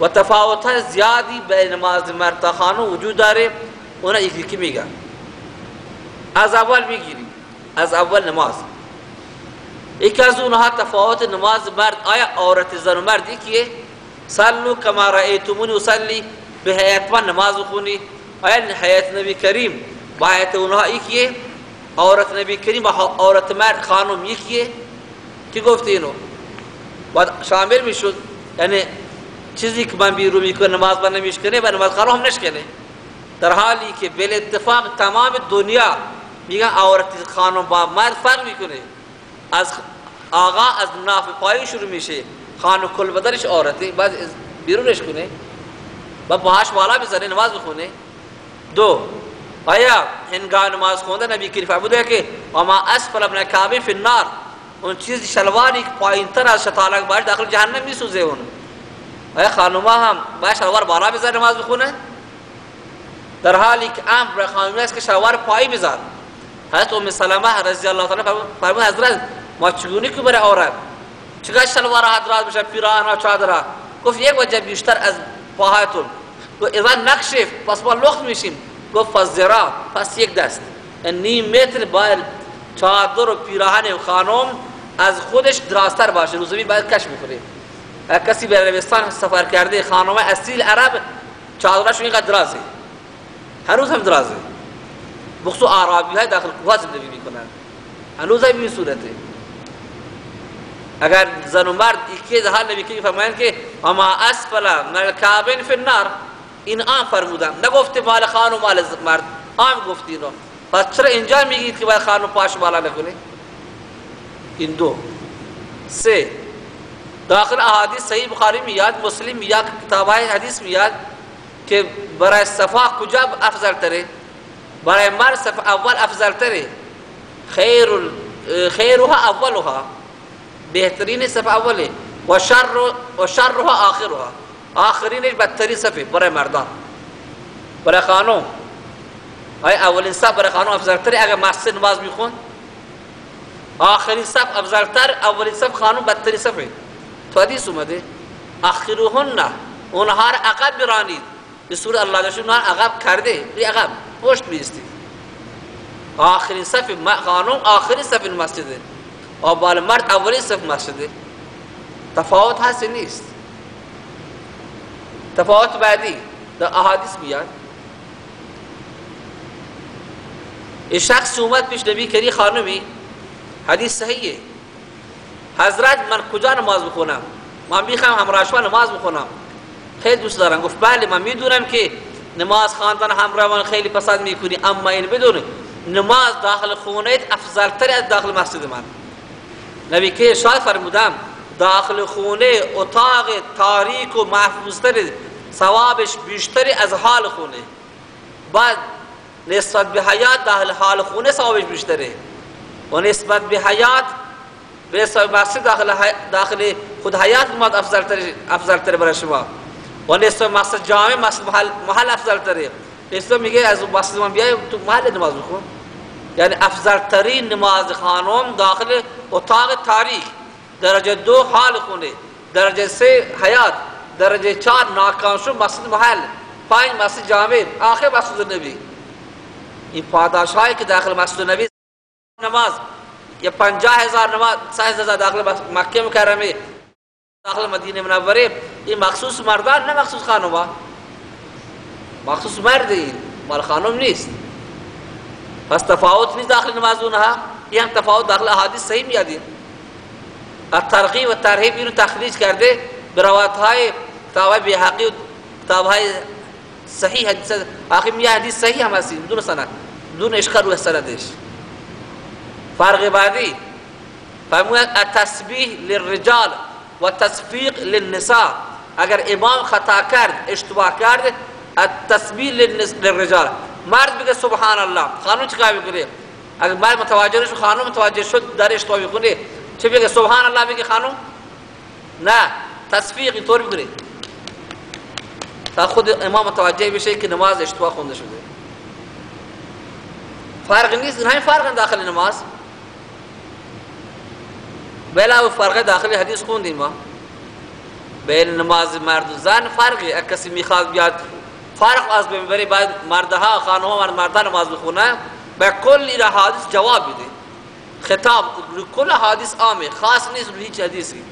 و تفاوت زیادی بین نماز مرد تا خانم وجود داره. اونا یکی میگن. از اول می‌گیریم. از اول نماز. یکی از اونها تفاوت نماز مرد آیا عورت زن و مرد یکیه؟ صلو کما رأیتمونی اصلی به حیات من نماز خونی آیا حیات نبی کریم با حیات اونها یکیه؟ عورت نبی کریم با عورت مرد خانم یکیه؟ کی گفته اینو؟ باید شامل می‌شد. یعنی چیزی که من بیرون می‌کنه نماز من نمیشکنه و نماز هم نشکنه. در حالی که بل اتفاق تمام دنیا میگن عورت خانم با مرد فرق می‌کنه. از آقا از ناف پایی شروع میشه. خانم کل بدنش عورته بعد بیرونش کنه. و باهاش بالا بزنه نماز بخونه دو آیا هنگام نماز خونده نبی کریم فرموده که اما اسفل ابن کعبه فی النار؟ اون چیز شلواری پایین تر از شتالک باش داخل جهنم میسوزه اون. آیا خانوما هم باید شلوار بالا بزنه نماز بخونه؟ در حالی که امر خانمی است که شلوار پایی بزن حضرت ام سلمه رضی الله تعالی فرمود حضرت ما چگونه که برای عورت چقدر شلوار حضرت بشه؟ پیراهن و چادر گفت یک وجه بیشتر از پاهاتون. گفت اذا نکشف پس ما لخت میشیم. گفت فزرا پس یک دست. نیم متر باید چادر و پیراهن خانم از خودش درازتر باشه. رو زمین باید کش می‌کنه کسی به عربستان سفر کرده خانم اصیل عرب چادرش اینقدر درازه. هنوز هم درازه. بخصوص عربی های داخل کوه زندگی می‌کنن. هنوز هم این صورته. اگر زن و مرد یکی حال نبی که فرمایند که اما اسفل من الکعبین فی النار این آن فرمودم نگفته مال خان و مال مرد. آن گفتی رو پس چرا اینجا میگید که باید خان و پاش بالا نکنه؟ این دو. سه. داخل احادیث صحیح بخاری میاد مسلم میاد کتابای حدیث میاد که برای صفا کجا افضل تره برای مرد صف اول افضل تره خیر خیرها اولها. بهترین صف اوله. و شر و شرها آخرها. آخرینش بدترین صفه برای مردان. برای خانم. ای اولین صف برای خانم افضل تره اگر مسجد نماز میخون آخرین صف افضل تر اولین صف خانم بدترین صفه. تو حدیث اومده. اخروهن اونها را عقب برانید. به صورت الله داشت اونها عقب کرده ری عقب پشت بیستی آخرین صف خانم آخرین صف مسجده. و بال مرد اولین صف مسجده. تفاوت هست نیست؟ تفاوت بعدی در احادیث میاد. این شخص اومد پیش نبی کری خانمی. حدیث صحیحه. حضرت من کجا نماز بخونم؟ من می‌خوام همراه نماز بخونم. خیلی دوست دارم. گفت بله من می‌دونم که نماز خواندن همراه خیلی پسند می‌کنی اما این بدون نماز داخل خونه افضل تر از داخل مسجد من. نبی که شاید فرمودم داخل خونه اتاق تاریک و محفوظ تر ثوابش بیشتر از حال خونه. بعد نسبت به حیات داخل حال خونه ثوابش بیشتره. و نسبت به حیات به مسجد داخل داخل خود حیات ماد افضل افضل برای شما. و نسبت مسجد جامع مسجد محل محل افضل تره نسبت میگه از مسجد من بیای تو محل نماز بخون یعنی افضل ترین نماز خانم داخل اتاق تاریخ. درجه دو حال خونه. درجه سه حیات. درجه چار ناکام شو مسجد محل. پنج مسجد جامع. آخر مسجد نبی. این پاداش هایی که داخل مسجد نبی نماز. یا پنجاه هزار نماز سه هزار داخل مکه مکرمه داخل مدینه منوره این مخصوص مردان نه مخصوص خانوما مخصوص مرد این مال خانم نیست. پس تفاوت نیست داخل نماز اونها این هم تفاوت داخل احادیث صحیح میادیم الترغیب و ترهیب اینو تخریج کرده به روایت های کتاب بیحقی و کتاب های صحیح حدیث، آخر میگه حدیث صحیح هم هستی بدون سند بدون اشکال روی سندش فرق بعدی. فرمود التسبیح للرجال و تصفیق للنساء. اگر امام خطا کرد اشتباه کرد التسبیح للرجال. مرد بگه سبحان الله. خانم چیکار میکنه اگر مرد متوجه نشد خانم متوجه شد در اشتباه میکنه چه بگه؟ سبحان الله بگه خانم؟ نه. تصفیق اینطور میکنه تا خود امام متوجه بشه که نماز اشتباه خونده شده. فرق نیست. همین فرق داخل نماز. بلا فرق داخل حدیث خوندیم ما. بین نماز مرد و زن فرقی. کسی می‌خواد بیاد فرق از بین ببری باید مردها خانمها مرد مردها نماز بخونه. به کل این حادث جواب بده. خطاب کل حادث عامه خاص نیست رو هیچ حدیثی.